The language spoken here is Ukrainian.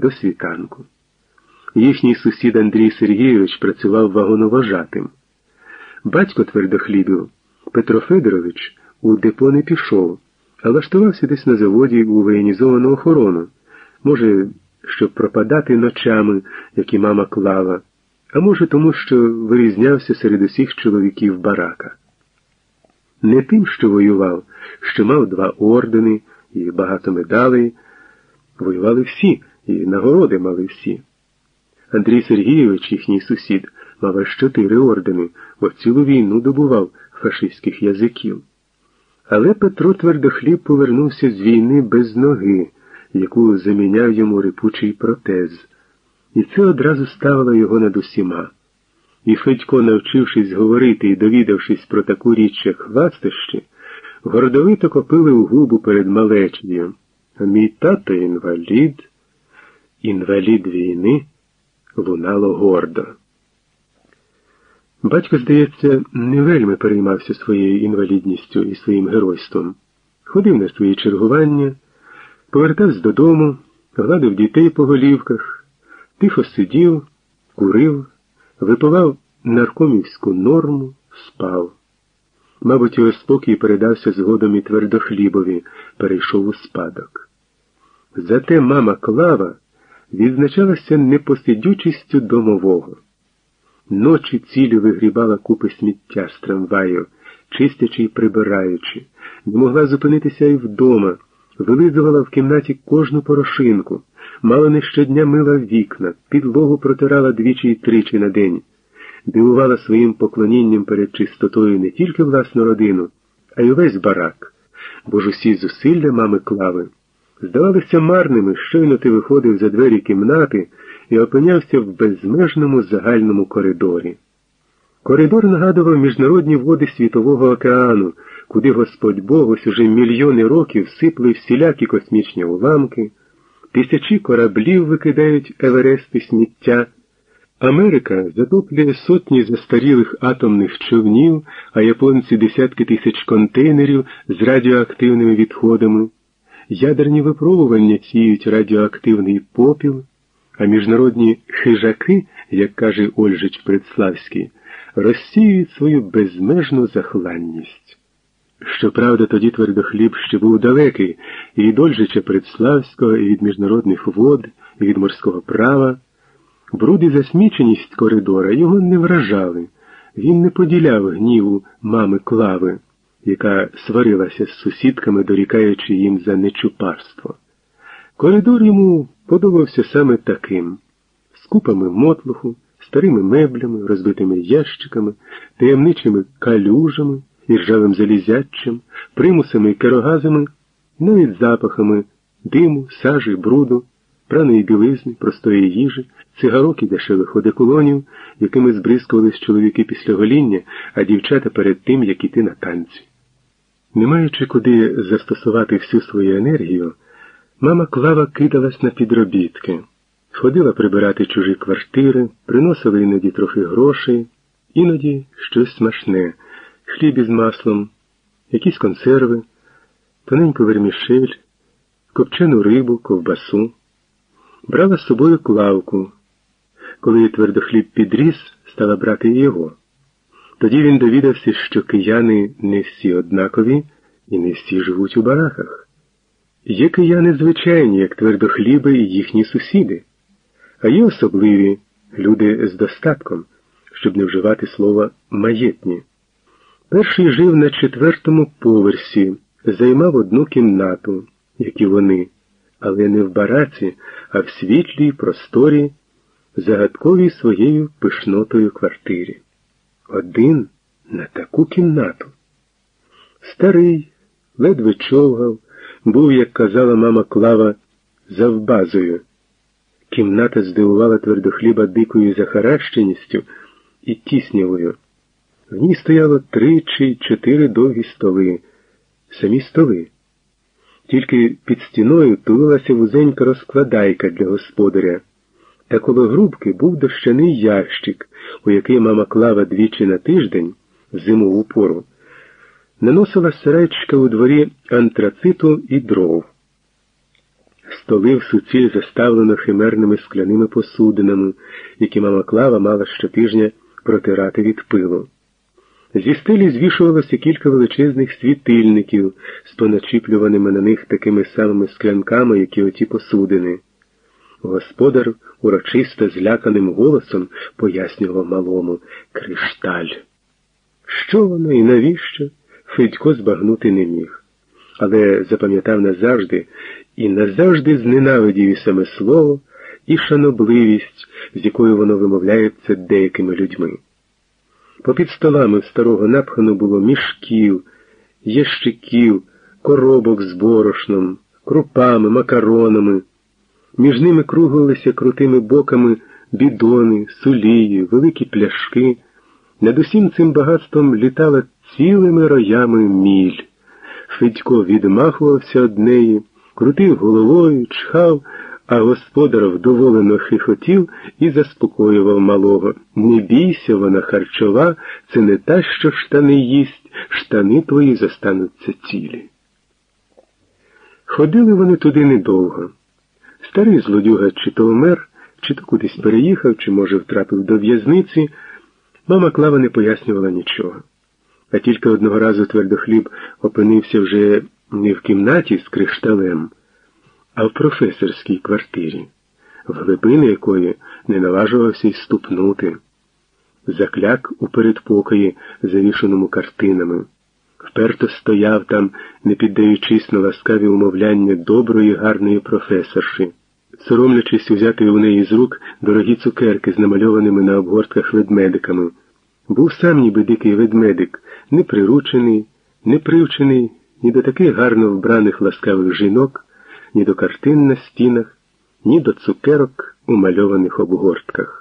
до світанку. Їхній сусід Андрій Сергійович працював вагоновожатим. Батько твердохлібів Петро Федорович у депо не пішов, а влаштувався десь на заводі у воєнізовану охорону, може, щоб пропадати ночами, як і мама клава, а може, тому що вирізнявся серед усіх чоловіків барака. Не тим, що воював, що мав два ордени і багато медалей. Воювали всі, і нагороди мали всі. Андрій Сергійович, їхній сусід, мав аж чотири ордени, бо цілу війну добував фашистських язиків. Але Петро Твердохліб повернувся з війни без ноги, яку заміняв йому рипучий протез, і це одразу ставило його над усіма. І Федько, навчившись говорити і довідавшись про таку річ, як хвастощі, гордовито копили у губу перед малечею. Мій тато інвалід, інвалід війни лунало гордо. Батько, здається, не вельми переймався своєю інвалідністю і своїм геройством. Ходив на свої чергування, повертався додому, гладив дітей по голівках, тихо сидів, курив, випивав наркомівську норму, спав. Мабуть, його спокій передався згодом і твердохлібові, перейшов у спадок. Зате мама Клава відзначалася непосидючістю домового. Ночі цілі вигрібала купи сміття з трамваю, чистячи й прибираючи, не могла зупинитися і вдома, вилизувала в кімнаті кожну порошинку, мало не щодня мила вікна, підлогу протирала двічі й тричі на день, дивувала своїм поклонінням перед чистотою не тільки власну родину, а й увесь барак, бо ж усі зусилля мами клави здавалися марними, щойно ти виходив за двері кімнати і опинявся в безмежному загальному коридорі. Коридор нагадував міжнародні води Світового океану, куди Господь Бог ось уже мільйони років сипли всілякі космічні уламки, тисячі кораблів викидають Еверести сміття. Америка затоплює сотні застарілих атомних човнів, а японці десятки тисяч контейнерів з радіоактивними відходами. Ядерні випробування сіють радіоактивний попіл, а міжнародні хижаки, як каже Ольжич Предславський, розсіюють свою безмежну захланність. Щоправда, тоді твердохліб ще був далекий і від Ольжича Предславського, і від міжнародних вод, і від морського права. Бруд і засміченість коридора його не вражали, він не поділяв гніву мами Клави яка сварилася з сусідками, дорікаючи їм за нечупарство. Коридор йому подобався саме таким з купами мотлуху, старими меблями, розбитими ящиками, таємничими калюжами, іржавим залізячим, примусами і керогазами, навіть запахами диму, сажі, бруду, праної білизни, простої їжі, цигарок і дешевих одеколонів, якими збризкувались чоловіки після гоління, а дівчата перед тим, як іти на танці. Не маючи куди застосувати всю свою енергію, мама Клава кидалась на підробітки, ходила прибирати чужі квартири, приносила іноді трохи грошей, іноді щось смачне, хліб із маслом, якісь консерви, тоненьку вермішель, копчену рибу, ковбасу. Брала з собою клавку. Коли твердохліб підріс, стала брати і його. Тоді він довідався, що кияни не всі однакові і не всі живуть у бараках. Є кияни звичайні, як твердохліби і їхні сусіди, а є особливі люди з достатком, щоб не вживати слова маєтні. Перший жив на четвертому поверсі, займав одну кімнату, як і вони, але не в бараці, а в світлій, просторі, загадковій своєю пишнотою квартирі. Один на таку кімнату. Старий, ледве човгав, був, як казала мама Клава, завбазою. Кімната здивувала твердохліба дикою захаращеністю і тіснявою. В ній стояло три чи чотири довгі столи, самі столи. Тільки під стіною тулилася вузенька розкладайка для господаря. Та коло грубки був дощаний ящик, у який мама клава двічі на тиждень, в зимову пору, наносила сарайчика у дворі антрациту і дров. столи в суціль заставлено химерними скляними посудинами, які мама Клава мала щотижня протирати від пилу. Зі стелі звішувалося кілька величезних світильників з поначіплюваними на них такими самими склянками, як і оті посудини. Господар урочисто зляканим голосом пояснював малому кришталь. Що воно і навіщо? Федько збагнути не міг, але запам'ятав назавжди і назавжди зненавидів і саме слово, і шанобливість, з якою воно вимовляється деякими людьми. Попід столами старого напхано було мішків, ящиків, коробок з борошном, крупами, макаронами. Між ними круглилися крутими боками бідони, сулії, великі пляшки. Над усім цим багатством літала цілими роями міль. Федько відмахувався од неї, крутив головою, чхав, а господар вдоволено хихотів і заспокоював малого. Не бійся, вона харчова, це не та, що штани їсть, штани твої зостануться цілі. Ходили вони туди недовго. Старий злодюга чи то вмер, чи то кудись переїхав, чи, може, втрапив до в'язниці. Мама Клава не пояснювала нічого. А тільки одного разу твердохліб опинився вже не в кімнаті з кришталем, а в професорській квартирі, в глибини якої не наважувався й ступнути. Закляк у передпокої, завішеному картинами. Вперто стояв там, не піддаючись на ласкаві умовляння доброї, гарної професорші, соромлячись узяти у неї з рук дорогі цукерки з намальованими на обгортках ведмедиками. Був сам ніби дикий ведмедик, не приручений, не привчений ні до таких гарно вбраних ласкавих жінок, ні до картин на стінах, ні до цукерок у мальованих обгортках.